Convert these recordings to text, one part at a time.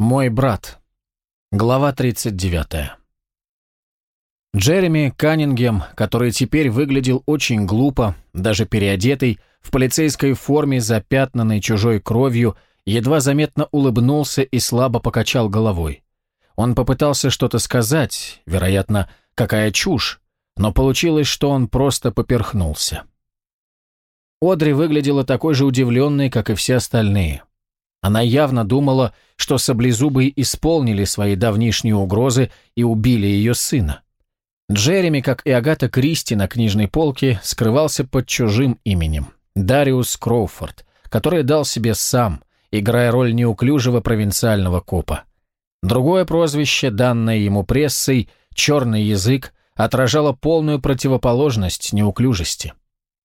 Мой брат. Глава 39. Джереми Каннингем, который теперь выглядел очень глупо, даже переодетый, в полицейской форме, запятнанной чужой кровью, едва заметно улыбнулся и слабо покачал головой. Он попытался что-то сказать, вероятно, какая чушь, но получилось, что он просто поперхнулся. Одри выглядела такой же удивленной, как и все остальные. Она явно думала, что саблезубые исполнили свои давнишние угрозы и убили ее сына. Джереми, как и Агата Кристи на книжной полке, скрывался под чужим именем – Дариус Кроуфорд, который дал себе сам, играя роль неуклюжего провинциального копа. Другое прозвище, данное ему прессой, «черный язык», отражало полную противоположность неуклюжести.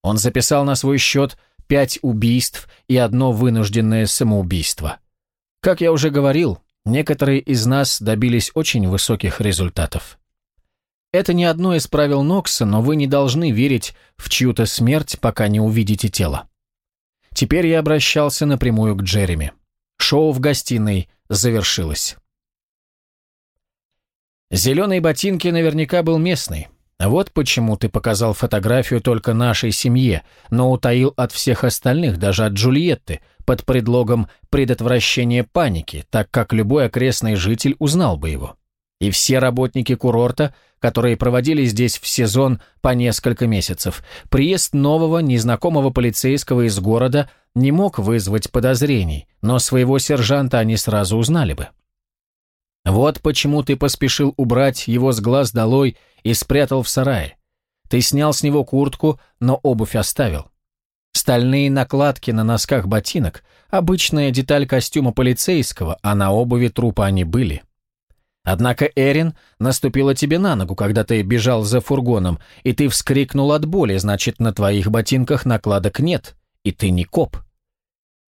Он записал на свой счет пять убийств и одно вынужденное самоубийство. Как я уже говорил, некоторые из нас добились очень высоких результатов. Это не одно из правил Нокса, но вы не должны верить в чью-то смерть, пока не увидите тело. Теперь я обращался напрямую к Джереми. Шоу в гостиной завершилось. Зеленые ботинки наверняка был местный. Вот почему ты показал фотографию только нашей семье, но утаил от всех остальных, даже от Джульетты, под предлогом предотвращения паники, так как любой окрестный житель узнал бы его. И все работники курорта, которые проводили здесь в сезон по несколько месяцев, приезд нового незнакомого полицейского из города не мог вызвать подозрений, но своего сержанта они сразу узнали бы. Вот почему ты поспешил убрать его с глаз долой и спрятал в сарае. Ты снял с него куртку, но обувь оставил. Стальные накладки на носках ботинок – обычная деталь костюма полицейского, а на обуви трупа они были. Однако Эрин наступила тебе на ногу, когда ты бежал за фургоном, и ты вскрикнул от боли, значит, на твоих ботинках накладок нет, и ты не коп.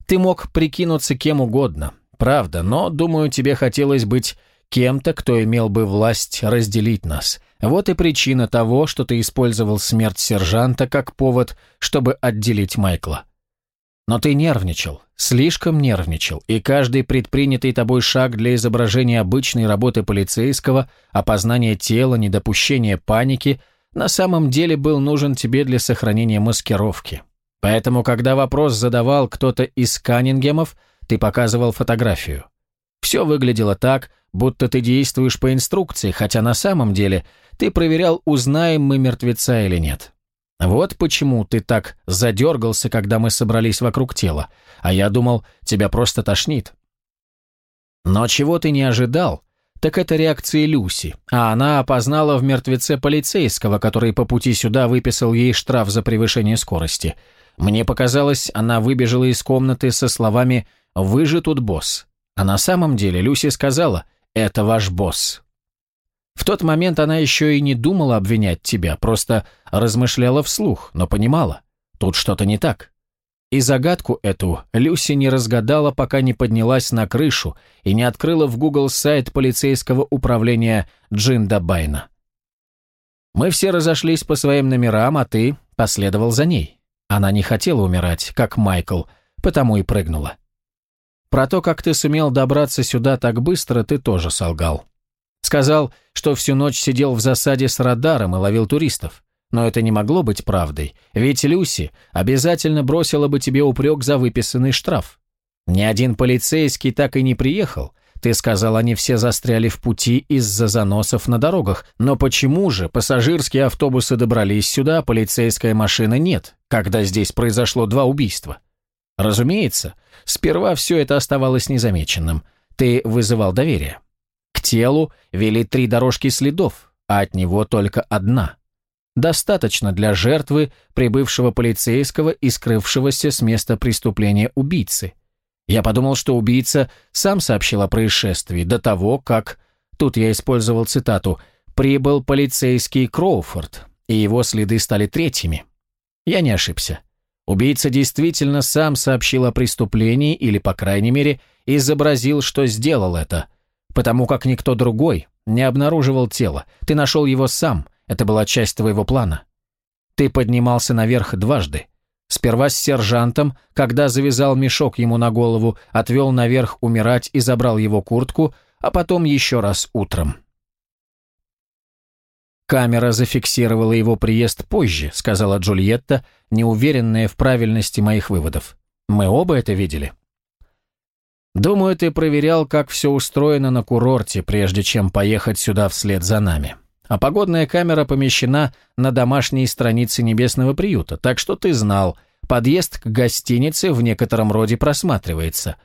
Ты мог прикинуться кем угодно, правда, но, думаю, тебе хотелось быть кем-то, кто имел бы власть разделить нас. Вот и причина того, что ты использовал смерть сержанта как повод, чтобы отделить Майкла. Но ты нервничал, слишком нервничал, и каждый предпринятый тобой шаг для изображения обычной работы полицейского, опознания тела, недопущения паники, на самом деле был нужен тебе для сохранения маскировки. Поэтому, когда вопрос задавал кто-то из Каннингемов, ты показывал фотографию. Все выглядело так, будто ты действуешь по инструкции, хотя на самом деле ты проверял, узнаем мы мертвеца или нет. Вот почему ты так задергался, когда мы собрались вокруг тела, а я думал, тебя просто тошнит. Но чего ты не ожидал, так это реакция Люси, а она опознала в мертвеце полицейского, который по пути сюда выписал ей штраф за превышение скорости. Мне показалось, она выбежала из комнаты со словами «Вы же тут босс». А на самом деле Люси сказала «Это ваш босс». В тот момент она еще и не думала обвинять тебя, просто размышляла вслух, но понимала, тут что-то не так. И загадку эту Люси не разгадала, пока не поднялась на крышу и не открыла в Google сайт полицейского управления Джинда Байна. Мы все разошлись по своим номерам, а ты последовал за ней. Она не хотела умирать, как Майкл, потому и прыгнула. Про то, как ты сумел добраться сюда так быстро, ты тоже солгал. Сказал, что всю ночь сидел в засаде с радаром и ловил туристов. Но это не могло быть правдой, ведь Люси обязательно бросила бы тебе упрек за выписанный штраф. Ни один полицейский так и не приехал. Ты сказал, они все застряли в пути из-за заносов на дорогах. Но почему же пассажирские автобусы добрались сюда, а полицейская машина нет, когда здесь произошло два убийства? Разумеется, сперва все это оставалось незамеченным. Ты вызывал доверие. К телу вели три дорожки следов, а от него только одна. Достаточно для жертвы, прибывшего полицейского и скрывшегося с места преступления убийцы. Я подумал, что убийца сам сообщил о происшествии до того, как, тут я использовал цитату, «прибыл полицейский Кроуфорд», и его следы стали третьими. Я не ошибся. Убийца действительно сам сообщил о преступлении или, по крайней мере, изобразил, что сделал это, потому как никто другой не обнаруживал тело. Ты нашел его сам, это была часть твоего плана. Ты поднимался наверх дважды. Сперва с сержантом, когда завязал мешок ему на голову, отвел наверх умирать и забрал его куртку, а потом еще раз утром. «Камера зафиксировала его приезд позже», — сказала Джульетта, неуверенная в правильности моих выводов. «Мы оба это видели». «Думаю, ты проверял, как все устроено на курорте, прежде чем поехать сюда вслед за нами. А погодная камера помещена на домашней странице Небесного приюта, так что ты знал, подъезд к гостинице в некотором роде просматривается.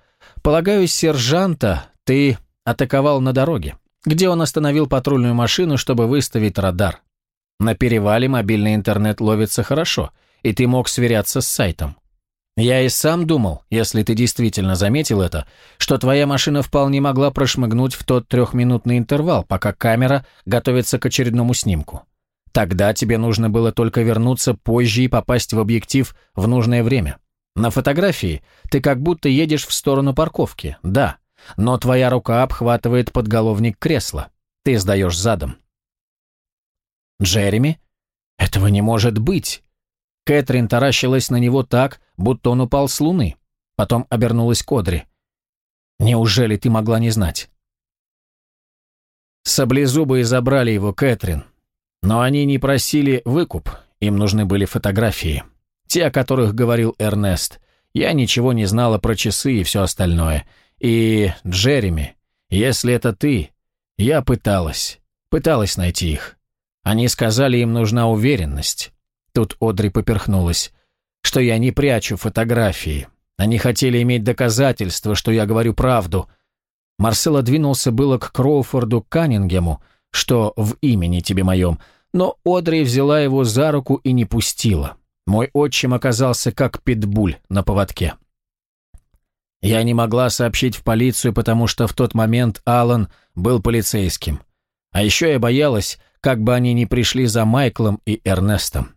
Полагаю, сержанта ты атаковал на дороге» где он остановил патрульную машину, чтобы выставить радар. На перевале мобильный интернет ловится хорошо, и ты мог сверяться с сайтом. Я и сам думал, если ты действительно заметил это, что твоя машина вполне могла прошмыгнуть в тот трехминутный интервал, пока камера готовится к очередному снимку. Тогда тебе нужно было только вернуться позже и попасть в объектив в нужное время. На фотографии ты как будто едешь в сторону парковки, да, но твоя рука обхватывает подголовник кресла. Ты сдаешь задом. Джереми? Этого не может быть. Кэтрин таращилась на него так, будто он упал с луны. Потом обернулась к Одри. Неужели ты могла не знать? Саблезубые забрали его, Кэтрин. Но они не просили выкуп, им нужны были фотографии. Те, о которых говорил Эрнест. Я ничего не знала про часы и все остальное. И, Джереми, если это ты, я пыталась, пыталась найти их. Они сказали, им нужна уверенность. Тут Одри поперхнулась, что я не прячу фотографии. Они хотели иметь доказательства, что я говорю правду. Марсело двинулся было к Кроуфорду Каннингему, что в имени тебе моем, но Одри взяла его за руку и не пустила. Мой отчим оказался как питбуль на поводке. Я не могла сообщить в полицию, потому что в тот момент Алан был полицейским. А еще я боялась, как бы они не пришли за Майклом и Эрнестом.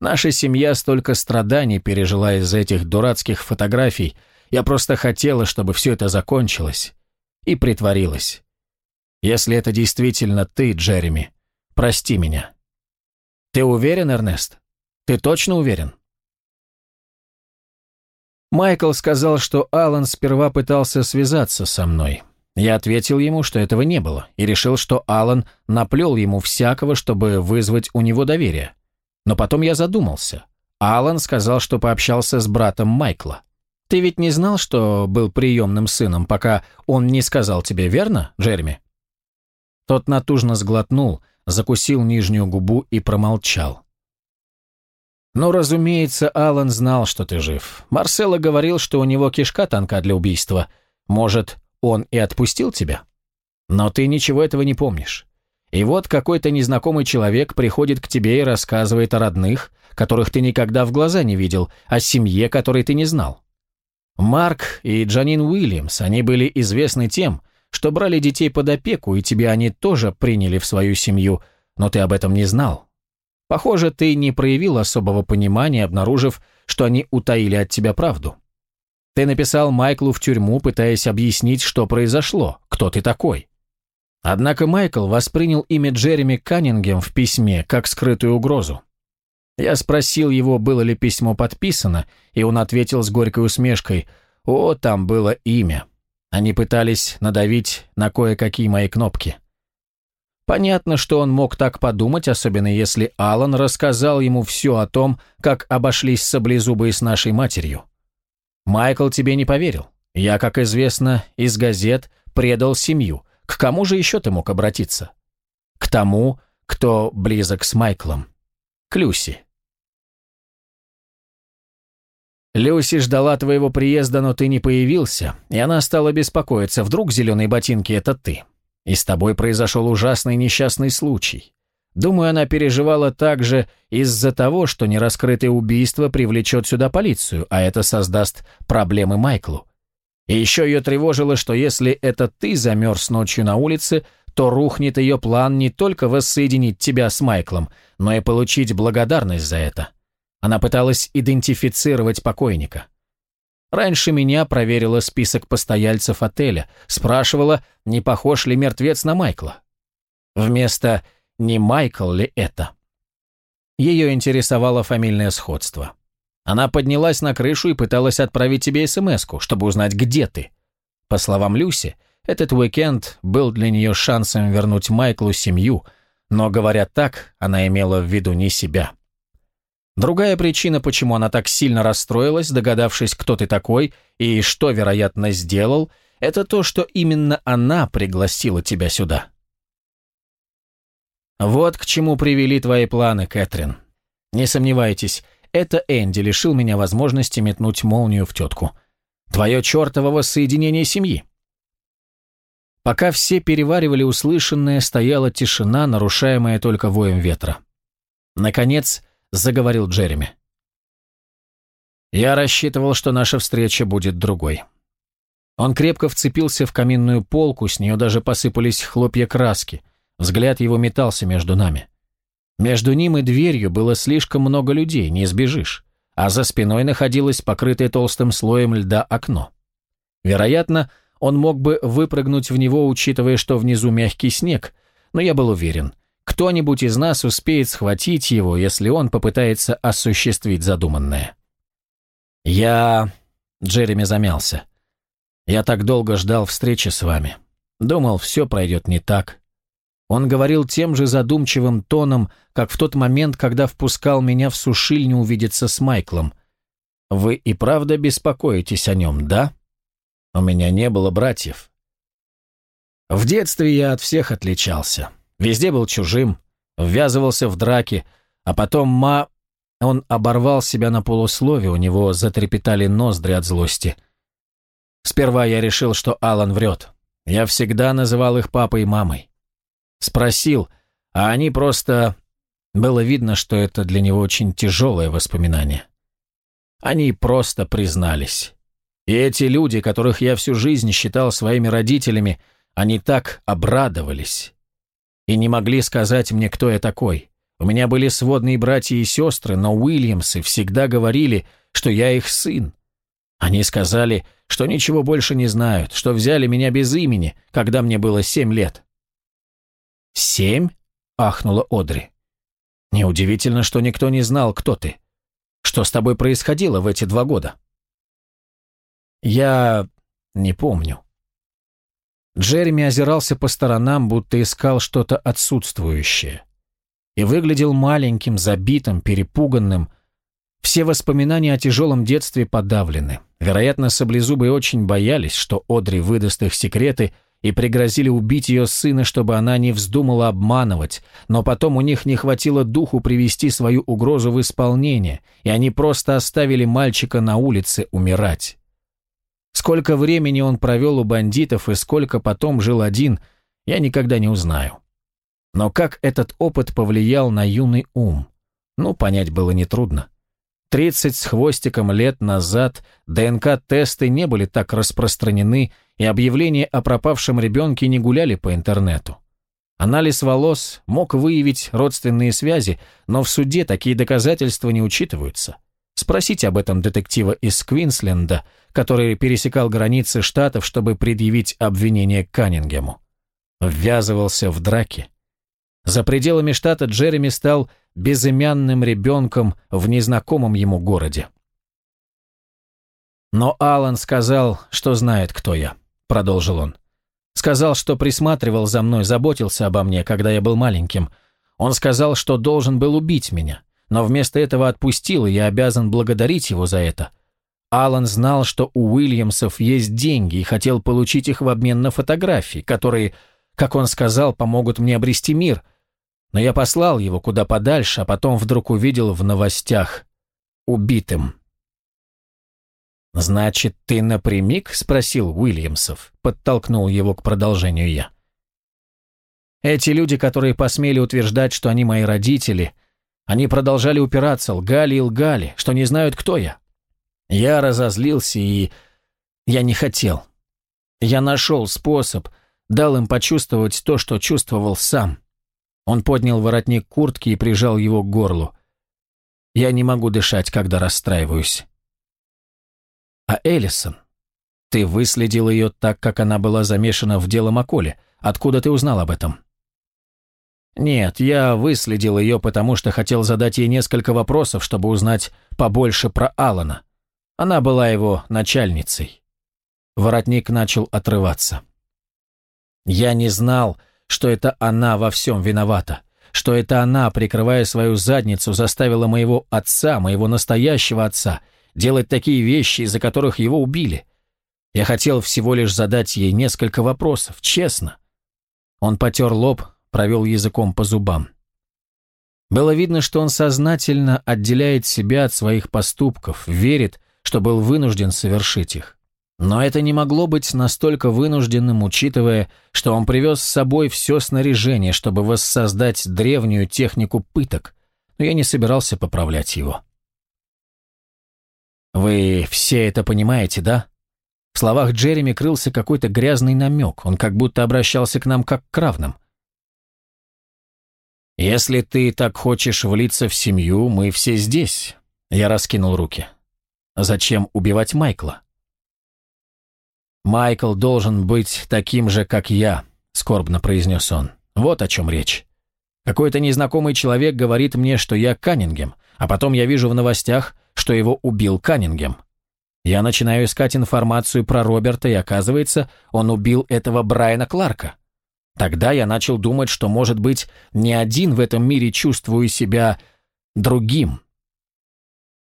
Наша семья столько страданий пережила из-за этих дурацких фотографий. Я просто хотела, чтобы все это закончилось. И притворилась. Если это действительно ты, Джереми, прости меня. Ты уверен, Эрнест? Ты точно уверен? Майкл сказал, что Алан сперва пытался связаться со мной. Я ответил ему, что этого не было, и решил, что Алан наплел ему всякого, чтобы вызвать у него доверие. Но потом я задумался. Алан сказал, что пообщался с братом Майкла. Ты ведь не знал, что был приемным сыном, пока он не сказал тебе, верно, Джереми? Тот натужно сглотнул, закусил нижнюю губу и промолчал. «Ну, разумеется, Алан знал, что ты жив. Марсело говорил, что у него кишка тонка для убийства. Может, он и отпустил тебя? Но ты ничего этого не помнишь. И вот какой-то незнакомый человек приходит к тебе и рассказывает о родных, которых ты никогда в глаза не видел, о семье, которой ты не знал. Марк и Джанин Уильямс, они были известны тем, что брали детей под опеку, и тебя они тоже приняли в свою семью, но ты об этом не знал. Похоже, ты не проявил особого понимания, обнаружив, что они утаили от тебя правду. Ты написал Майклу в тюрьму, пытаясь объяснить, что произошло, кто ты такой. Однако Майкл воспринял имя Джереми Каннингем в письме как скрытую угрозу. Я спросил его, было ли письмо подписано, и он ответил с горькой усмешкой, «О, там было имя». Они пытались надавить на кое-какие мои кнопки. Понятно, что он мог так подумать, особенно если Алан рассказал ему все о том, как обошлись саблезубые с нашей матерью. Майкл тебе не поверил. Я, как известно, из газет предал семью. К кому же еще ты мог обратиться? К тому, кто близок с Майклом. К Люси. Люси ждала твоего приезда, но ты не появился, и она стала беспокоиться, вдруг зеленые ботинки — это ты. И с тобой произошел ужасный несчастный случай. Думаю, она переживала также из-за того, что нераскрытое убийство привлечет сюда полицию, а это создаст проблемы Майклу. И еще ее тревожило, что если это ты замерз ночью на улице, то рухнет ее план не только воссоединить тебя с Майклом, но и получить благодарность за это. Она пыталась идентифицировать покойника. Раньше меня проверила список постояльцев отеля, спрашивала, не похож ли мертвец на Майкла. Вместо «не Майкл ли это?» Ее интересовало фамильное сходство. Она поднялась на крышу и пыталась отправить тебе смс чтобы узнать, где ты. По словам Люси, этот уикенд был для нее шансом вернуть Майклу семью, но, говоря так, она имела в виду не себя. Другая причина, почему она так сильно расстроилась, догадавшись, кто ты такой и что, вероятно, сделал, это то, что именно она пригласила тебя сюда. Вот к чему привели твои планы, Кэтрин. Не сомневайтесь, это Энди лишил меня возможности метнуть молнию в тетку. Твое чертово воссоединение семьи. Пока все переваривали услышанное, стояла тишина, нарушаемая только воем ветра. Наконец, заговорил Джереми. «Я рассчитывал, что наша встреча будет другой». Он крепко вцепился в каминную полку, с нее даже посыпались хлопья краски. Взгляд его метался между нами. Между ним и дверью было слишком много людей, не сбежишь, а за спиной находилось покрытое толстым слоем льда окно. Вероятно, он мог бы выпрыгнуть в него, учитывая, что внизу мягкий снег, но я был уверен, кто-нибудь из нас успеет схватить его, если он попытается осуществить задуманное. Я... Джереми замялся. Я так долго ждал встречи с вами. Думал, все пройдет не так. Он говорил тем же задумчивым тоном, как в тот момент, когда впускал меня в сушильню увидеться с Майклом. «Вы и правда беспокоитесь о нем, да? У меня не было братьев». В детстве я от всех отличался. Везде был чужим, ввязывался в драки, а потом ма... Он оборвал себя на полуслове, у него затрепетали ноздри от злости. Сперва я решил, что Алан врет. Я всегда называл их папой и мамой. Спросил, а они просто... Было видно, что это для него очень тяжелое воспоминание. Они просто признались. И эти люди, которых я всю жизнь считал своими родителями, они так обрадовались. И не могли сказать мне, кто я такой. У меня были сводные братья и сестры, но Уильямсы всегда говорили, что я их сын. Они сказали, что ничего больше не знают, что взяли меня без имени, когда мне было семь лет. «Семь?» — ахнула Одри. «Неудивительно, что никто не знал, кто ты. Что с тобой происходило в эти два года?» «Я не помню». Джереми озирался по сторонам, будто искал что-то отсутствующее. И выглядел маленьким, забитым, перепуганным. Все воспоминания о тяжелом детстве подавлены. Вероятно, саблезубые очень боялись, что Одри выдаст их секреты — и пригрозили убить ее сына, чтобы она не вздумала обманывать, но потом у них не хватило духу привести свою угрозу в исполнение, и они просто оставили мальчика на улице умирать. Сколько времени он провел у бандитов и сколько потом жил один, я никогда не узнаю. Но как этот опыт повлиял на юный ум? Ну, понять было нетрудно. Тридцать с хвостиком лет назад ДНК-тесты не были так распространены, и объявления о пропавшем ребенке не гуляли по интернету. Анализ волос мог выявить родственные связи, но в суде такие доказательства не учитываются. Спросите об этом детектива из Квинсленда, который пересекал границы штатов, чтобы предъявить обвинение Каннингему. Ввязывался в драки. За пределами штата Джереми стал безымянным ребенком в незнакомом ему городе. «Но Алан сказал, что знает, кто я», — продолжил он. «Сказал, что присматривал за мной, заботился обо мне, когда я был маленьким. Он сказал, что должен был убить меня, но вместо этого отпустил, и я обязан благодарить его за это. Алан знал, что у Уильямсов есть деньги и хотел получить их в обмен на фотографии, которые, как он сказал, помогут мне обрести мир — но я послал его куда подальше, а потом вдруг увидел в новостях убитым. «Значит, ты напрямик?» — спросил Уильямсов. Подтолкнул его к продолжению я. Эти люди, которые посмели утверждать, что они мои родители, они продолжали упираться, лгали и лгали, что не знают, кто я. Я разозлился и... Я не хотел. Я нашел способ, дал им почувствовать то, что чувствовал сам. Он поднял воротник куртки и прижал его к горлу. «Я не могу дышать, когда расстраиваюсь». «А Эллисон? Ты выследил ее так, как она была замешана в дело Маколе. Откуда ты узнал об этом?» Нет, я выследил ее, потому что хотел задать ей несколько вопросов, чтобы узнать побольше про Алана. Она была его начальницей. Воротник начал отрываться. Я не знал, что это она во всем виновата, что это она, прикрывая свою задницу, заставила моего отца, моего настоящего отца, делать такие вещи, из-за которых его убили. Я хотел всего лишь задать ей несколько вопросов, честно. Он потер лоб, провел языком по зубам. Было видно, что он сознательно отделяет себя от своих поступков, верит, что был вынужден совершить их. Но это не могло быть настолько вынужденным, учитывая, что он привез с собой все снаряжение, чтобы воссоздать древнюю технику пыток, но я не собирался поправлять его. «Вы все это понимаете, да?» В словах Джереми крылся какой-то грязный намек, он как будто обращался к нам как к равным. «Если ты так хочешь влиться в семью, мы все здесь», — я раскинул руки. «Зачем убивать Майкла?» «Майкл должен быть таким же, как я», — скорбно произнес он. «Вот о чем речь. Какой-то незнакомый человек говорит мне, что я Каннингем, а потом я вижу в новостях, что его убил Каннингем. Я начинаю искать информацию про Роберта, и оказывается, он убил этого Брайана Кларка. Тогда я начал думать, что, может быть, не один в этом мире чувствую себя другим.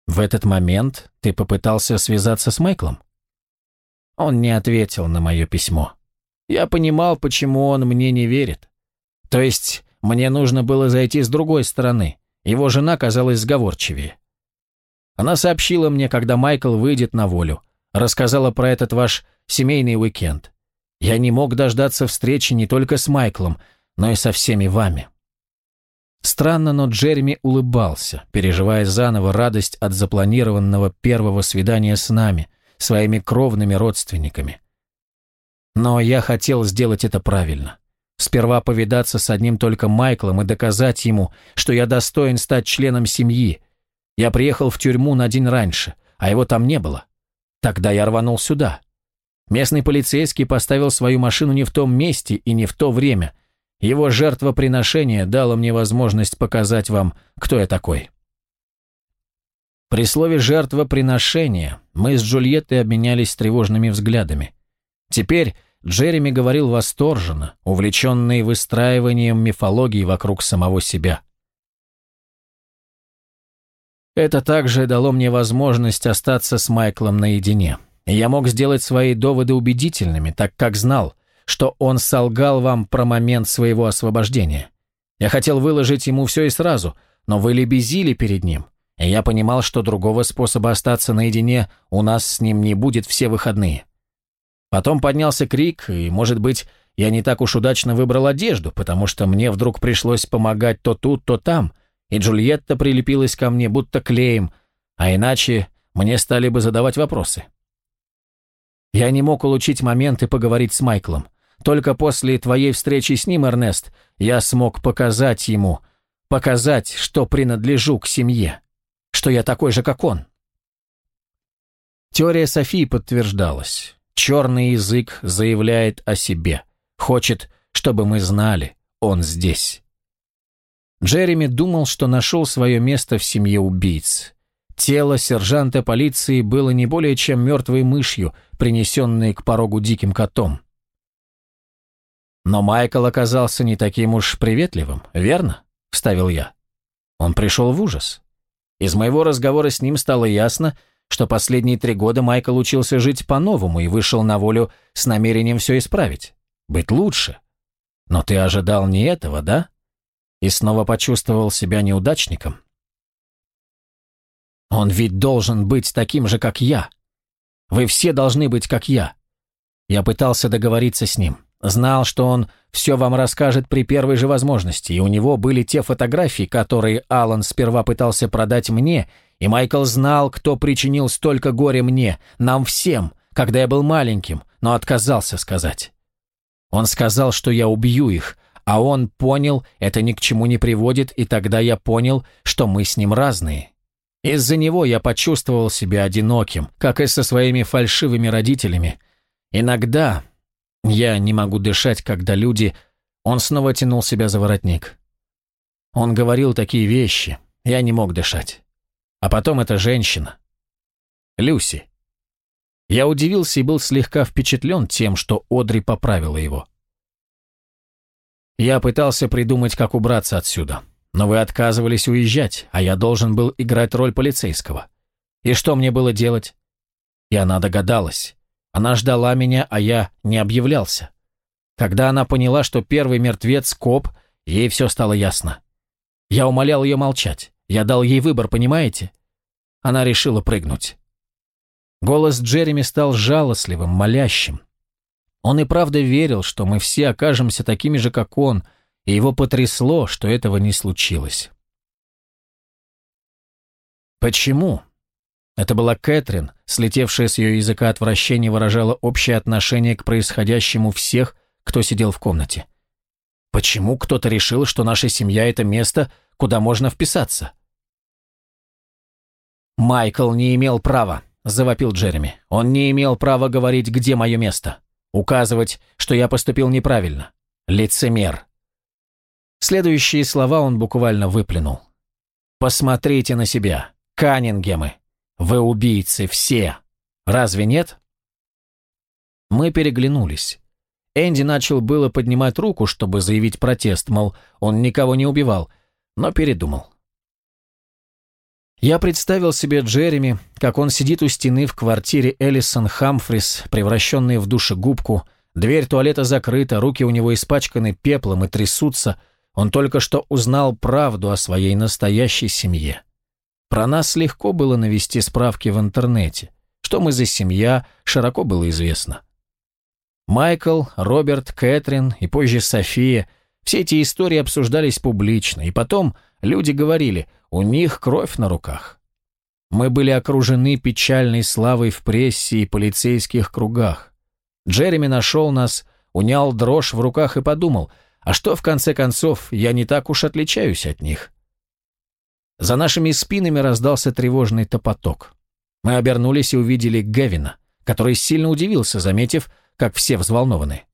В этот момент ты попытался связаться с Майклом? Он не ответил на мое письмо. Я понимал, почему он мне не верит. То есть, мне нужно было зайти с другой стороны. Его жена казалась сговорчивее. Она сообщила мне, когда Майкл выйдет на волю, рассказала про этот ваш семейный уикенд. Я не мог дождаться встречи не только с Майклом, но и со всеми вами. Странно, но Джереми улыбался, переживая заново радость от запланированного первого свидания с нами, своими кровными родственниками. Но я хотел сделать это правильно. Сперва повидаться с одним только Майклом и доказать ему, что я достоин стать членом семьи. Я приехал в тюрьму на день раньше, а его там не было. Тогда я рванул сюда. Местный полицейский поставил свою машину не в том месте и не в то время. Его жертвоприношение дало мне возможность показать вам, кто я такой. При слове «жертвоприношение» мы с Джульеттой обменялись тревожными взглядами. Теперь Джереми говорил восторженно, увлеченный выстраиванием мифологии вокруг самого себя. Это также дало мне возможность остаться с Майклом наедине. Я мог сделать свои доводы убедительными, так как знал, что он солгал вам про момент своего освобождения. Я хотел выложить ему все и сразу, но вы лебезили перед ним, и я понимал, что другого способа остаться наедине у нас с ним не будет все выходные. Потом поднялся крик, и, может быть, я не так уж удачно выбрал одежду, потому что мне вдруг пришлось помогать то тут, то там, и Джульетта прилепилась ко мне будто клеем, а иначе мне стали бы задавать вопросы. Я не мог улучить момент и поговорить с Майклом. Только после твоей встречи с ним, Эрнест, я смог показать ему, показать, что принадлежу к семье, что я такой же, как он. Теория Софии подтверждалась. Черный язык заявляет о себе, хочет, чтобы мы знали, он здесь. Джереми думал, что нашел свое место в семье убийц. Тело сержанта полиции было не более чем мертвой мышью, принесенной к порогу диким котом. «Но Майкл оказался не таким уж приветливым, верно?» – вставил я. Он пришел в ужас. Из моего разговора с ним стало ясно, что последние три года Майкл учился жить по-новому и вышел на волю с намерением все исправить, быть лучше. Но ты ожидал не этого, да? И снова почувствовал себя неудачником? Он ведь должен быть таким же, как я. Вы все должны быть, как я. Я пытался договориться с ним. Знал, что он все вам расскажет при первой же возможности, и у него были те фотографии, которые Алан сперва пытался продать мне, и Майкл знал, кто причинил столько горя мне, нам всем, когда я был маленьким, но отказался сказать. Он сказал, что я убью их, а он понял, это ни к чему не приводит, и тогда я понял, что мы с ним разные. Из-за него я почувствовал себя одиноким, как и со своими фальшивыми родителями. Иногда я не могу дышать, когда люди... Он снова тянул себя за воротник. Он говорил такие вещи, я не мог дышать. А потом эта женщина. Люси. Я удивился и был слегка впечатлен тем, что Одри поправила его. Я пытался придумать, как убраться отсюда, но вы отказывались уезжать, а я должен был играть роль полицейского. И что мне было делать? И она догадалась. Она ждала меня, а я не объявлялся. Когда она поняла, что первый мертвец — коп, ей все стало ясно. Я умолял ее молчать. Я дал ей выбор, понимаете? Она решила прыгнуть. Голос Джереми стал жалостливым, молящим. Он и правда верил, что мы все окажемся такими же, как он, и его потрясло, что этого не случилось. «Почему?» Это была Кэтрин, слетевшая с ее языка отвращение выражала общее отношение к происходящему всех, кто сидел в комнате. Почему кто-то решил, что наша семья – это место, куда можно вписаться? «Майкл не имел права», – завопил Джереми. «Он не имел права говорить, где мое место. Указывать, что я поступил неправильно. Лицемер». Следующие слова он буквально выплюнул. «Посмотрите на себя, Каннингемы. Вы убийцы все. Разве нет?» Мы переглянулись. Энди начал было поднимать руку, чтобы заявить протест, мол, он никого не убивал, но передумал. Я представил себе Джереми, как он сидит у стены в квартире Элисон Хамфрис, превращенной в душегубку, дверь туалета закрыта, руки у него испачканы пеплом и трясутся, он только что узнал правду о своей настоящей семье. Про нас легко было навести справки в интернете. Что мы за семья, широко было известно. Майкл, Роберт, Кэтрин и позже София – все эти истории обсуждались публично, и потом люди говорили, у них кровь на руках. Мы были окружены печальной славой в прессе и полицейских кругах. Джереми нашел нас, унял дрожь в руках и подумал, а что, в конце концов, я не так уж отличаюсь от них. За нашими спинами раздался тревожный топоток. Мы обернулись и увидели Гевина, который сильно удивился, заметив, как все взволнованы.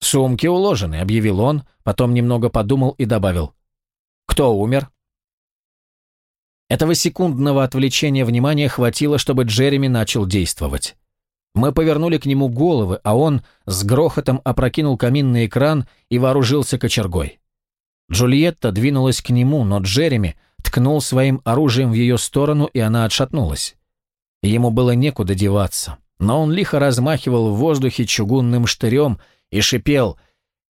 «Сумки уложены», — объявил он, потом немного подумал и добавил. «Кто умер?» Этого секундного отвлечения внимания хватило, чтобы Джереми начал действовать. Мы повернули к нему головы, а он с грохотом опрокинул каминный экран и вооружился кочергой. Джульетта двинулась к нему, но Джереми ткнул своим оружием в ее сторону, и она отшатнулась. Ему было некуда деваться но он лихо размахивал в воздухе чугунным штырем и шипел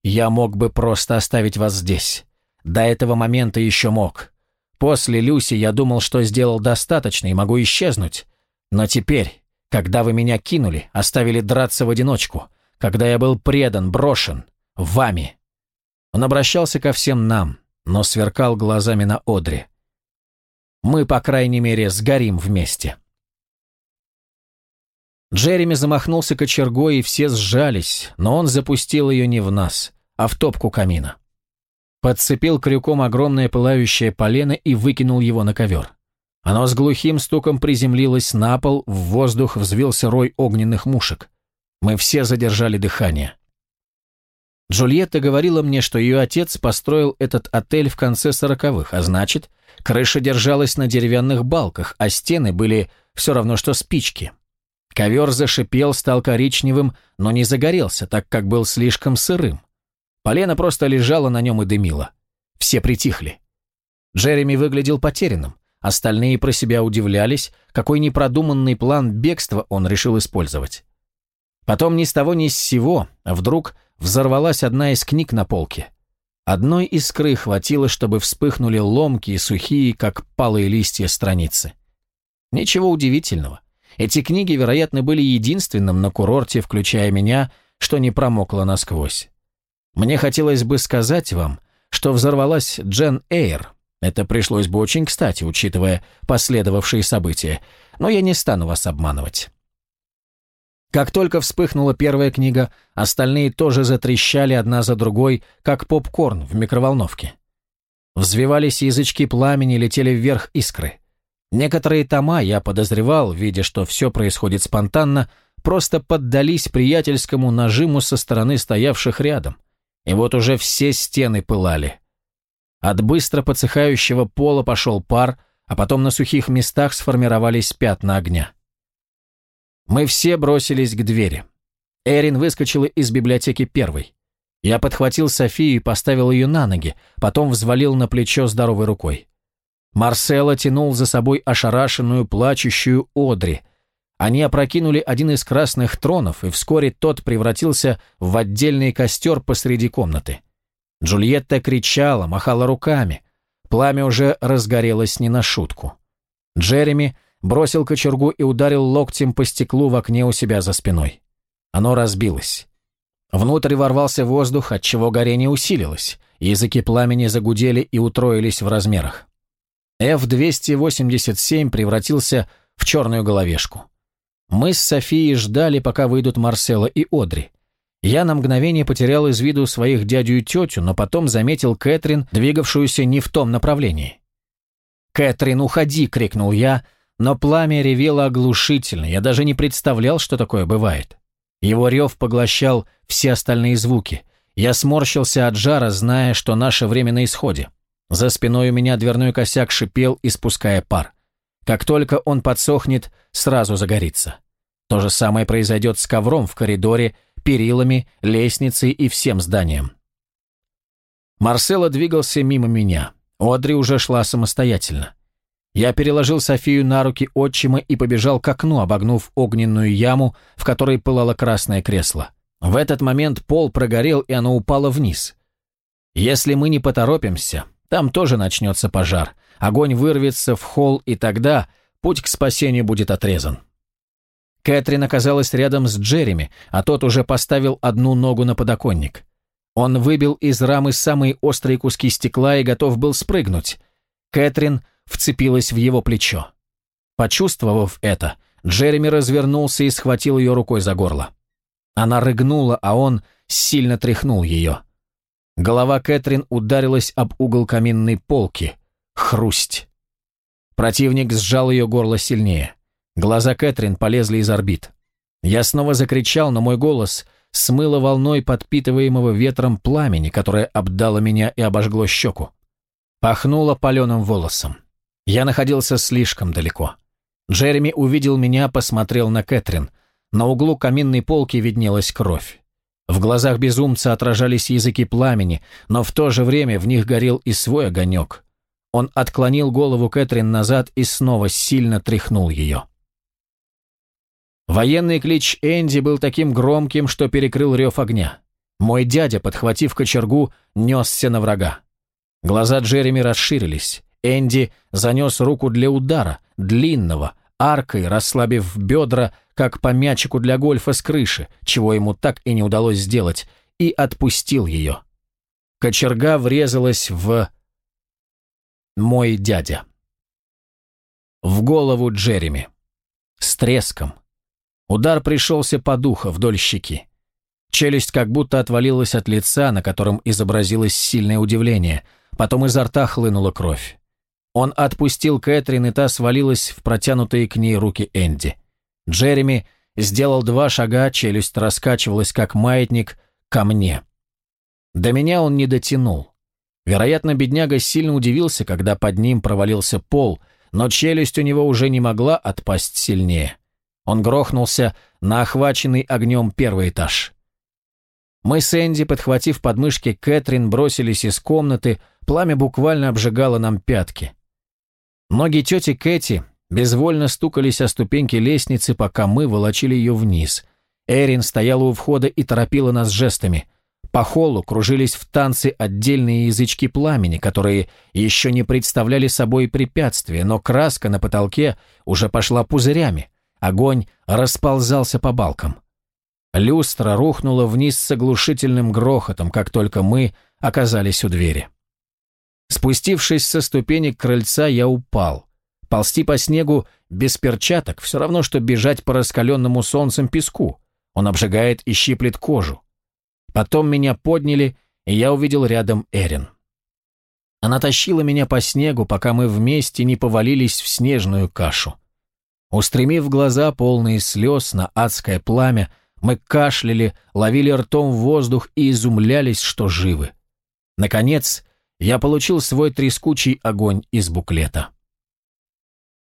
«Я мог бы просто оставить вас здесь. До этого момента еще мог. После Люси я думал, что сделал достаточно и могу исчезнуть. Но теперь, когда вы меня кинули, оставили драться в одиночку, когда я был предан, брошен, вами». Он обращался ко всем нам, но сверкал глазами на Одри. «Мы, по крайней мере, сгорим вместе». Джереми замахнулся кочергой, и все сжались, но он запустил ее не в нас, а в топку камина. Подцепил крюком огромное пылающее полено и выкинул его на ковер. Оно с глухим стуком приземлилось на пол, в воздух взвился рой огненных мушек. Мы все задержали дыхание. Джульетта говорила мне, что ее отец построил этот отель в конце сороковых, а значит, крыша держалась на деревянных балках, а стены были все равно, что спички. Ковер зашипел, стал коричневым, но не загорелся, так как был слишком сырым. Полена просто лежала на нем и дымила. Все притихли. Джереми выглядел потерянным. Остальные про себя удивлялись, какой непродуманный план бегства он решил использовать. Потом ни с того ни с сего вдруг взорвалась одна из книг на полке. Одной искры хватило, чтобы вспыхнули ломкие, сухие, как палые листья страницы. Ничего удивительного. Эти книги, вероятно, были единственным на курорте, включая меня, что не промокло насквозь. Мне хотелось бы сказать вам, что взорвалась Джен Эйр. Это пришлось бы очень кстати, учитывая последовавшие события, но я не стану вас обманывать. Как только вспыхнула первая книга, остальные тоже затрещали одна за другой, как попкорн в микроволновке. Взвивались язычки пламени, летели вверх искры. Некоторые тома, я подозревал, видя, что все происходит спонтанно, просто поддались приятельскому нажиму со стороны стоявших рядом. И вот уже все стены пылали. От быстро подсыхающего пола пошел пар, а потом на сухих местах сформировались пятна огня. Мы все бросились к двери. Эрин выскочила из библиотеки первой. Я подхватил Софию и поставил ее на ноги, потом взвалил на плечо здоровой рукой. Марсело тянул за собой ошарашенную, плачущую Одри. Они опрокинули один из красных тронов, и вскоре тот превратился в отдельный костер посреди комнаты. Джульетта кричала, махала руками. Пламя уже разгорелось не на шутку. Джереми бросил кочергу и ударил локтем по стеклу в окне у себя за спиной. Оно разбилось. Внутрь ворвался воздух, отчего горение усилилось. Языки пламени загудели и утроились в размерах. F-287 превратился в черную головешку. Мы с Софией ждали, пока выйдут Марсела и Одри. Я на мгновение потерял из виду своих дядю и тетю, но потом заметил Кэтрин, двигавшуюся не в том направлении. «Кэтрин, уходи!» — крикнул я, но пламя ревело оглушительно, я даже не представлял, что такое бывает. Его рев поглощал все остальные звуки. Я сморщился от жара, зная, что наше время на исходе. За спиной у меня дверной косяк шипел, испуская пар. Как только он подсохнет, сразу загорится. То же самое произойдет с ковром в коридоре, перилами, лестницей и всем зданием. Марсело двигался мимо меня. Одри уже шла самостоятельно. Я переложил Софию на руки отчима и побежал к окну, обогнув огненную яму, в которой пылало красное кресло. В этот момент пол прогорел, и оно упало вниз. Если мы не поторопимся, там тоже начнется пожар. Огонь вырвется в холл, и тогда путь к спасению будет отрезан. Кэтрин оказалась рядом с Джереми, а тот уже поставил одну ногу на подоконник. Он выбил из рамы самые острые куски стекла и готов был спрыгнуть. Кэтрин вцепилась в его плечо. Почувствовав это, Джереми развернулся и схватил ее рукой за горло. Она рыгнула, а он сильно тряхнул ее. Голова Кэтрин ударилась об угол каминной полки. Хрусть. Противник сжал ее горло сильнее. Глаза Кэтрин полезли из орбит. Я снова закричал, но мой голос смыло волной подпитываемого ветром пламени, которое обдало меня и обожгло щеку. Пахнуло паленым волосом. Я находился слишком далеко. Джереми увидел меня, посмотрел на Кэтрин. На углу каминной полки виднелась кровь. В глазах безумца отражались языки пламени, но в то же время в них горел и свой огонек. Он отклонил голову Кэтрин назад и снова сильно тряхнул ее. Военный клич Энди был таким громким, что перекрыл рев огня. Мой дядя, подхватив кочергу, несся на врага. Глаза Джереми расширились. Энди занес руку для удара, длинного, аркой, расслабив бедра, как по мячику для гольфа с крыши, чего ему так и не удалось сделать, и отпустил ее. Кочерга врезалась в... Мой дядя. В голову Джереми. С треском. Удар пришелся по духу вдоль щеки. Челюсть как будто отвалилась от лица, на котором изобразилось сильное удивление. Потом изо рта хлынула кровь. Он отпустил Кэтрин, и та свалилась в протянутые к ней руки Энди. Джереми сделал два шага, челюсть раскачивалась, как маятник, ко мне. До меня он не дотянул. Вероятно, бедняга сильно удивился, когда под ним провалился пол, но челюсть у него уже не могла отпасть сильнее. Он грохнулся на охваченный огнем первый этаж. Мы с Энди, подхватив подмышки Кэтрин, бросились из комнаты, пламя буквально обжигало нам пятки. Ноги тети Кэти безвольно стукались о ступеньки лестницы, пока мы волочили ее вниз. Эрин стояла у входа и торопила нас жестами. По холлу кружились в танце отдельные язычки пламени, которые еще не представляли собой препятствия, но краска на потолке уже пошла пузырями. Огонь расползался по балкам. Люстра рухнула вниз с оглушительным грохотом, как только мы оказались у двери. Спустившись со ступенек крыльца, я упал. Ползти по снегу без перчаток все равно, что бежать по раскаленному солнцем песку. Он обжигает и щиплет кожу. Потом меня подняли, и я увидел рядом Эрин. Она тащила меня по снегу, пока мы вместе не повалились в снежную кашу. Устремив глаза, полные слез на адское пламя, мы кашляли, ловили ртом воздух и изумлялись, что живы. Наконец, я получил свой трескучий огонь из буклета.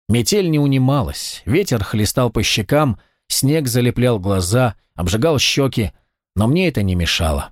Метель не унималась, ветер хлестал по щекам, снег залеплял глаза, обжигал щеки, но мне это не мешало.